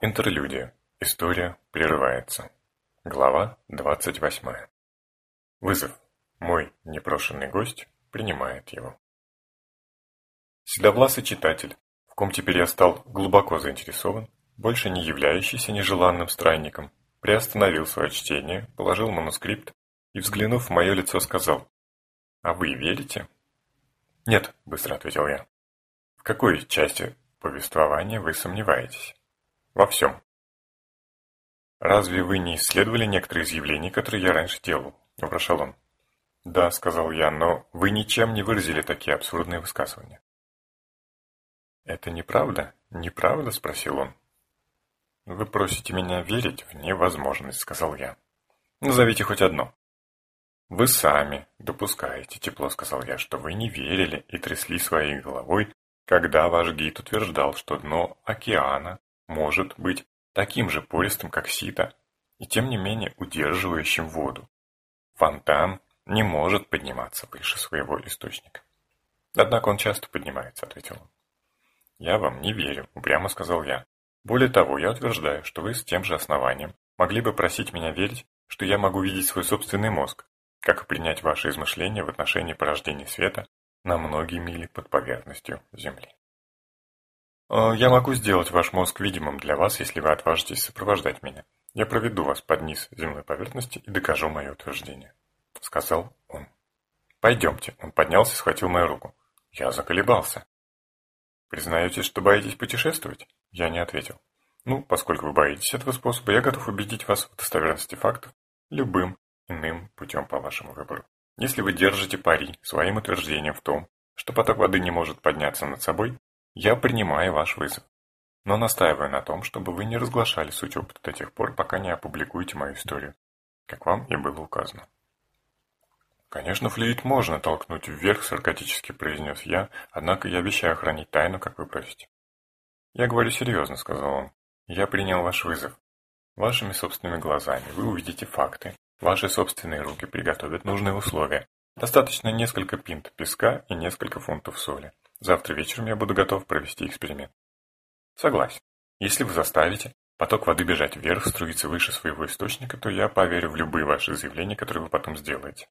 Интерлюдия. История прерывается. Глава 28. Вызов. Мой непрошенный гость принимает его. Седовласый читатель, в ком теперь я стал глубоко заинтересован, больше не являющийся нежеланным странником, приостановил свое чтение, положил манускрипт и, взглянув в мое лицо, сказал «А вы верите?» «Нет», — быстро ответил я. «В какой части повествования вы сомневаетесь?» Во всем. «Разве вы не исследовали некоторые из явлений, которые я раньше делал?» – вопрошал он. «Да», – сказал я, – «но вы ничем не выразили такие абсурдные высказывания». «Это неправда? Неправда?» – спросил он. «Вы просите меня верить в невозможность», – сказал я. «Назовите хоть одно». «Вы сами допускаете, тепло сказал я, что вы не верили и трясли своей головой, когда ваш гид утверждал, что дно океана может быть таким же пористым, как сито, и тем не менее удерживающим воду. Фонтан не может подниматься выше своего источника. Однако он часто поднимается, ответил он. Я вам не верю, упрямо сказал я. Более того, я утверждаю, что вы с тем же основанием могли бы просить меня верить, что я могу видеть свой собственный мозг, как и принять ваши измышления в отношении порождения света на многие мили под поверхностью Земли. Э, я могу сделать ваш мозг видимым для вас, если вы отважитесь сопровождать меня. Я проведу вас под низ земной поверхности и докажу мое утверждение», — сказал он. «Пойдемте». Он поднялся и схватил мою руку. Я заколебался. «Признаетесь, что боитесь путешествовать?» Я не ответил. «Ну, поскольку вы боитесь этого способа, я готов убедить вас в достоверности фактов любым иным путем по вашему выбору. Если вы держите пари своим утверждением в том, что поток воды не может подняться над собой, я принимаю ваш вызов, но настаиваю на том, чтобы вы не разглашали суть опыта до тех пор, пока не опубликуете мою историю, как вам и было указано. «Конечно, флюид можно толкнуть вверх», — саркатически произнес я, «однако я обещаю хранить тайну, как вы просите». «Я говорю серьезно», — сказал он. «Я принял ваш вызов. Вашими собственными глазами вы увидите факты. Ваши собственные руки приготовят нужные условия. Достаточно несколько пинт песка и несколько фунтов соли. Завтра вечером я буду готов провести эксперимент. Согласен. Если вы заставите поток воды бежать вверх, струиться выше своего источника, то я поверю в любые ваши заявления, которые вы потом сделаете.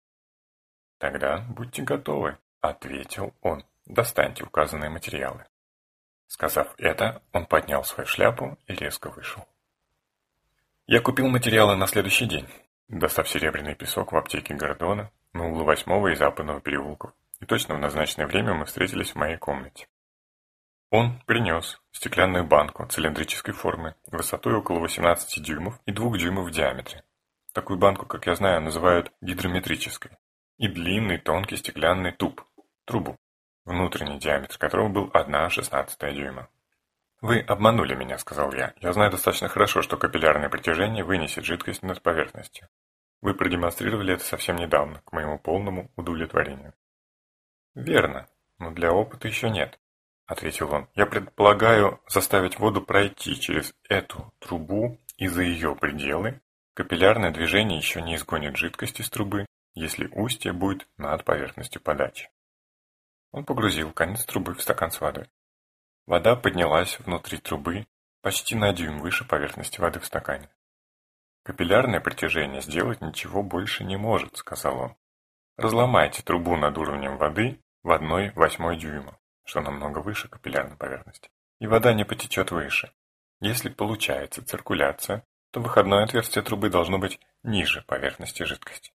Тогда будьте готовы, ответил он. Достаньте указанные материалы. Сказав это, он поднял свою шляпу и резко вышел. Я купил материалы на следующий день, достав серебряный песок в аптеке Гордона на углу восьмого и западного переулков и точно в назначенное время мы встретились в моей комнате. Он принес стеклянную банку цилиндрической формы, высотой около 18 дюймов и 2 дюймов в диаметре. Такую банку, как я знаю, называют гидрометрической. И длинный тонкий стеклянный туб, трубу, внутренний диаметр которого был 1,16 дюйма. «Вы обманули меня», — сказал я. «Я знаю достаточно хорошо, что капиллярное притяжение вынесет жидкость над поверхностью. Вы продемонстрировали это совсем недавно, к моему полному удовлетворению. «Верно, но для опыта еще нет», — ответил он. «Я предполагаю заставить воду пройти через эту трубу и за ее пределы. Капиллярное движение еще не изгонит жидкость из трубы, если устье будет над поверхностью подачи». Он погрузил конец трубы в стакан с водой. Вода поднялась внутри трубы почти на дюйм выше поверхности воды в стакане. «Капиллярное притяжение сделать ничего больше не может», — сказал он. «Разломайте трубу над уровнем воды в одной восьмой дюйма, что намного выше капиллярной поверхности, и вода не потечет выше. Если получается циркуляция, то выходное отверстие трубы должно быть ниже поверхности жидкости.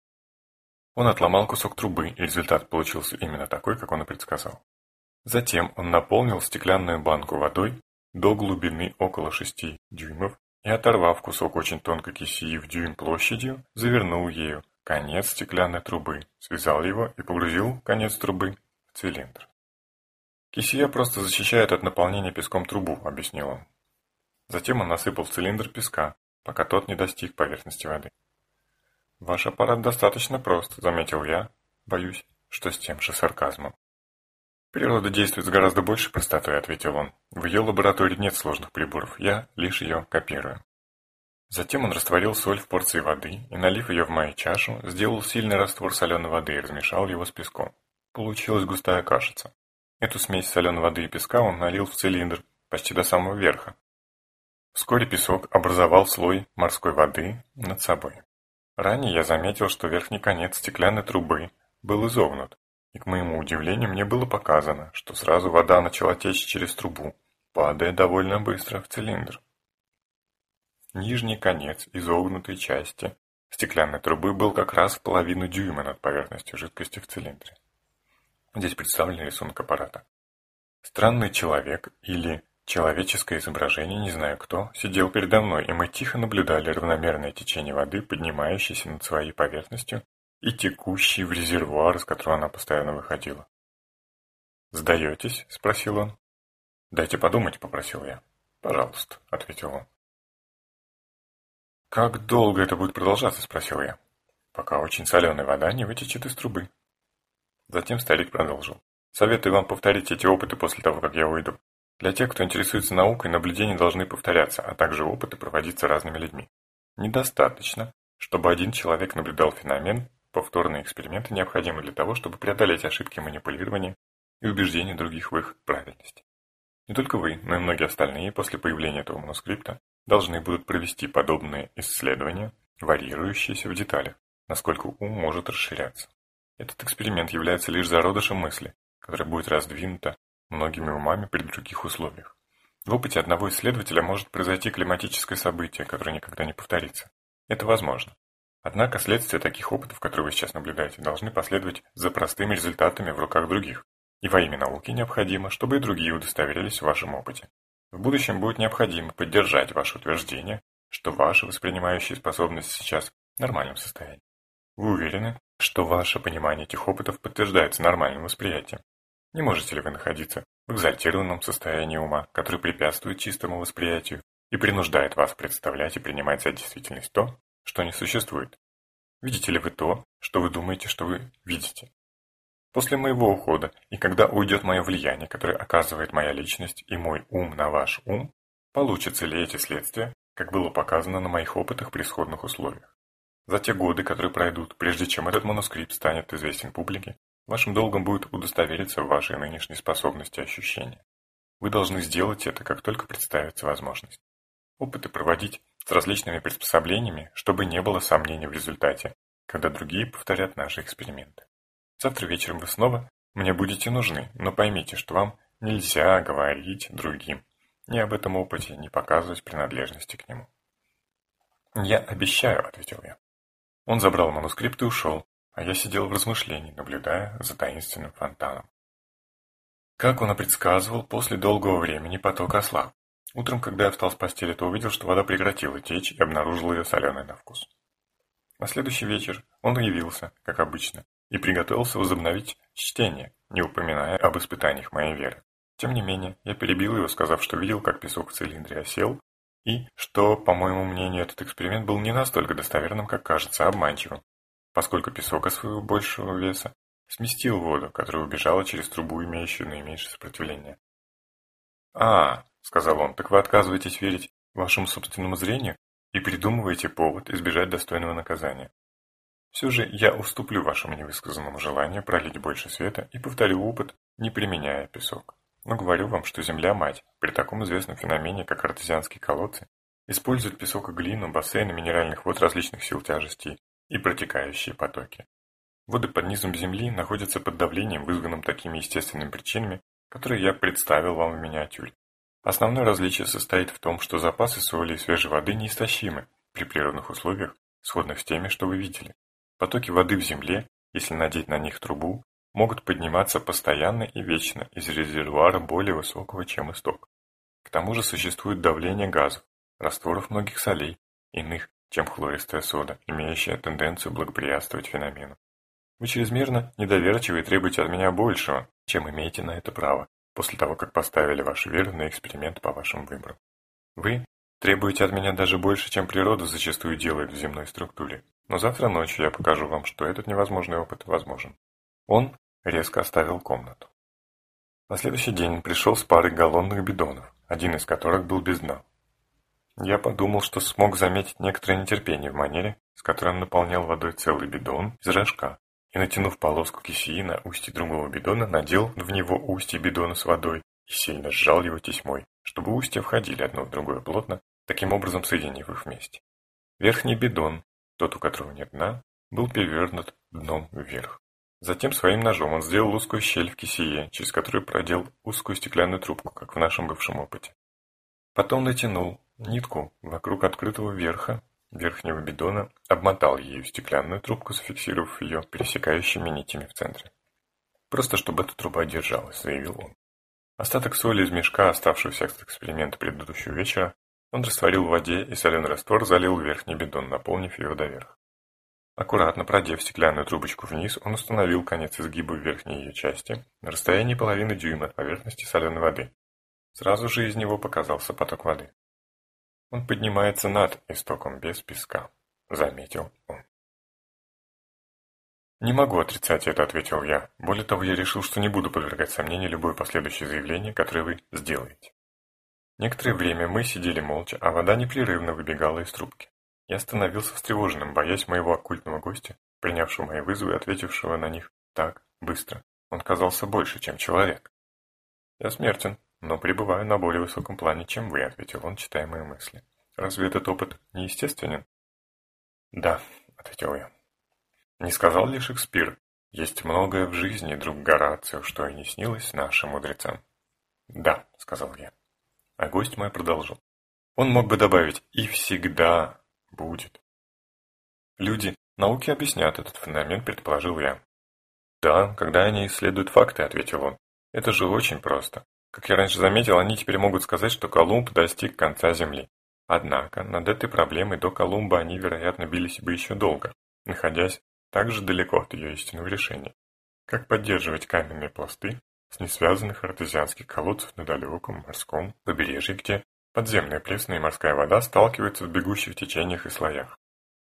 Он отломал кусок трубы, и результат получился именно такой, как он и предсказал. Затем он наполнил стеклянную банку водой до глубины около 6 дюймов и, оторвав кусок очень тонкой кисии в дюйм площадью, завернул ею конец стеклянной трубы, связал его и погрузил конец трубы цилиндр. Кисия просто защищает от наполнения песком трубу, объяснил он. Затем он насыпал в цилиндр песка, пока тот не достиг поверхности воды. Ваш аппарат достаточно прост, заметил я, боюсь, что с тем же сарказмом. Природа действует с гораздо большей простотой, ответил он. В ее лаборатории нет сложных приборов, я лишь ее копирую. Затем он растворил соль в порции воды и, налив ее в мою чашу, сделал сильный раствор соленой воды и размешал его с песком. Получилась густая кашица. Эту смесь соленой воды и песка он налил в цилиндр, почти до самого верха. Вскоре песок образовал слой морской воды над собой. Ранее я заметил, что верхний конец стеклянной трубы был изогнут, и, к моему удивлению, мне было показано, что сразу вода начала течь через трубу, падая довольно быстро в цилиндр. Нижний конец изогнутой части стеклянной трубы был как раз в половину дюйма над поверхностью жидкости в цилиндре. Здесь представлен рисунок аппарата. Странный человек или человеческое изображение, не знаю кто, сидел передо мной, и мы тихо наблюдали равномерное течение воды, поднимающейся над своей поверхностью и текущей в резервуар, из которого она постоянно выходила. «Сдаетесь?» – спросил он. «Дайте подумать», – попросил я. «Пожалуйста», – ответил он. «Как долго это будет продолжаться?» – спросил я. «Пока очень соленая вода не вытечет из трубы». Затем старик продолжил. «Советую вам повторить эти опыты после того, как я уйду. Для тех, кто интересуется наукой, наблюдения должны повторяться, а также опыты проводиться разными людьми. Недостаточно, чтобы один человек наблюдал феномен, повторные эксперименты необходимы для того, чтобы преодолеть ошибки манипулирования и убеждения других в их правильности. Не только вы, но и многие остальные после появления этого манускрипта должны будут провести подобные исследования, варьирующиеся в деталях, насколько ум может расширяться. Этот эксперимент является лишь зародышем мысли, которая будет раздвинута многими умами при других условиях. В опыте одного исследователя может произойти климатическое событие, которое никогда не повторится. Это возможно. Однако следствия таких опытов, которые вы сейчас наблюдаете, должны последовать за простыми результатами в руках других. И во имя науки необходимо, чтобы и другие удостоверились в вашем опыте. В будущем будет необходимо поддержать ваше утверждение, что ваши воспринимающие способности сейчас в нормальном состоянии. Вы уверены, что ваше понимание этих опытов подтверждается нормальным восприятием? Не можете ли вы находиться в экзальтированном состоянии ума, который препятствует чистому восприятию и принуждает вас представлять и принимать за действительность то, что не существует? Видите ли вы то, что вы думаете, что вы видите? После моего ухода, и когда уйдет мое влияние, которое оказывает моя личность и мой ум на ваш ум, получатся ли эти следствия, как было показано на моих опытах при сходных условиях? За те годы, которые пройдут, прежде чем этот манускрипт станет известен публике, вашим долгом будет удостовериться в вашей нынешней способности ощущения. Вы должны сделать это, как только представится возможность. Опыты проводить с различными приспособлениями, чтобы не было сомнений в результате, когда другие повторят наши эксперименты. Завтра вечером вы снова мне будете нужны, но поймите, что вам нельзя говорить другим ни об этом опыте, ни показывать принадлежности к нему. «Я обещаю», — ответил я. Он забрал манускрипт и ушел, а я сидел в размышлении, наблюдая за таинственным фонтаном. Как он и предсказывал, после долгого времени поток ослаб. Утром, когда я встал с постели, то увидел, что вода прекратила течь и обнаружил ее соленой на вкус. На следующий вечер он явился, как обычно, и приготовился возобновить чтение, не упоминая об испытаниях моей веры. Тем не менее, я перебил его, сказав, что видел, как песок в цилиндре осел, и что, по моему мнению, этот эксперимент был не настолько достоверным, как кажется, обманчивым, поскольку песок от своего большего веса сместил воду, которая убежала через трубу, имеющую наименьшее сопротивление. «А, — сказал он, — так вы отказываетесь верить вашему собственному зрению и придумываете повод избежать достойного наказания. Все же я уступлю вашему невысказанному желанию пролить больше света и повторю опыт, не применяя песок. Но говорю вам, что Земля-мать, при таком известном феномене, как артезианские колодцы, использует песок и глину, бассейны минеральных вод различных сил тяжести и протекающие потоки. Воды под низом Земли находятся под давлением, вызванным такими естественными причинами, которые я представил вам в миниатюре. Основное различие состоит в том, что запасы соли и свежей воды неистощимы при природных условиях, сходных с теми, что вы видели. Потоки воды в земле, если надеть на них трубу, могут подниматься постоянно и вечно из резервуара более высокого, чем исток. К тому же существует давление газов, растворов многих солей, иных, чем хлористая сода, имеющая тенденцию благоприятствовать феномену. Вы чрезмерно недоверчивы и требуете от меня большего, чем имеете на это право, после того, как поставили вашу веру на эксперимент по вашим выборам. Вы требуете от меня даже больше, чем природа зачастую делает в земной структуре. Но завтра ночью я покажу вам, что этот невозможный опыт возможен. Он резко оставил комнату. На следующий день пришел с парой галлонных бидонов, один из которых был без дна. Я подумал, что смог заметить некоторое нетерпение в манере, с которой он наполнял водой целый бидон из рожка, и, натянув полоску кисеи на устье другого бидона, надел в него устье бидона с водой и сильно сжал его тесьмой, чтобы устья входили одно в другое плотно таким образом соединив их вместе. Верхний бидон, тот, у которого нет дна, был перевернут дном вверх. Затем своим ножом он сделал узкую щель в кисее, через которую продел узкую стеклянную трубку, как в нашем бывшем опыте. Потом натянул нитку вокруг открытого верха верхнего бидона, обмотал ею стеклянную трубку, зафиксировав ее пересекающими нитями в центре. «Просто чтобы эта труба держалась», — заявил он. Остаток соли из мешка, оставшегося от эксперимента предыдущего вечера, он растворил в воде и соленый раствор залил верхний бидон, наполнив его доверх. Аккуратно продев стеклянную трубочку вниз, он установил конец изгиба в верхней ее части на расстоянии половины дюйма от поверхности соленой воды. Сразу же из него показался поток воды. Он поднимается над истоком без песка, заметил он. «Не могу отрицать это», — ответил я. «Более того, я решил, что не буду подвергать сомнению любое последующее заявление, которое вы сделаете». Некоторое время мы сидели молча, а вода непрерывно выбегала из трубки. Я становился встревоженным, боясь моего оккультного гостя, принявшего мои вызовы и ответившего на них так быстро. Он казался больше, чем человек. «Я смертен, но пребываю на более высоком плане, чем вы», — ответил он, читая мои мысли. «Разве этот опыт не естественен?» «Да», — ответил я. «Не сказал ли Шекспир, есть многое в жизни, друг Горацио, что и не снилось нашим мудрецам?» «Да», — сказал я. А гость мой продолжил. Он мог бы добавить «и всегда будет». Люди науки объяснят этот феномен, предположил я. Да, когда они исследуют факты, ответил он. Это же очень просто. Как я раньше заметил, они теперь могут сказать, что Колумб достиг конца Земли. Однако, над этой проблемой до Колумба они, вероятно, бились бы еще долго, находясь так же далеко от ее истинного решения. Как поддерживать каменные пласты с несвязанных артезианских колодцев на далеком морском побережье, где подземная пресная и морская вода сталкиваются в бегущих течениях и слоях.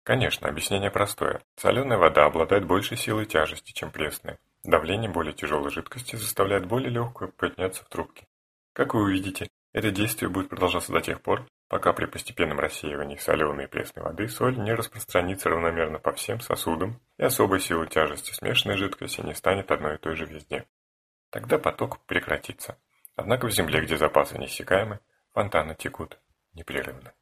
Конечно, объяснение простое. Соленая вода обладает большей силой тяжести, чем пресная. Давление более тяжелой жидкости заставляет более легкую подняться в трубке. Как вы увидите, это действие будет продолжаться до тех пор, пока при постепенном рассеивании соленой и пресной воды соль не распространится равномерно по всем сосудам и особой силой тяжести смешанной жидкости не станет одной и той же везде. Тогда поток прекратится. Однако в земле, где запасы неиссякаемы, фонтаны текут непрерывно.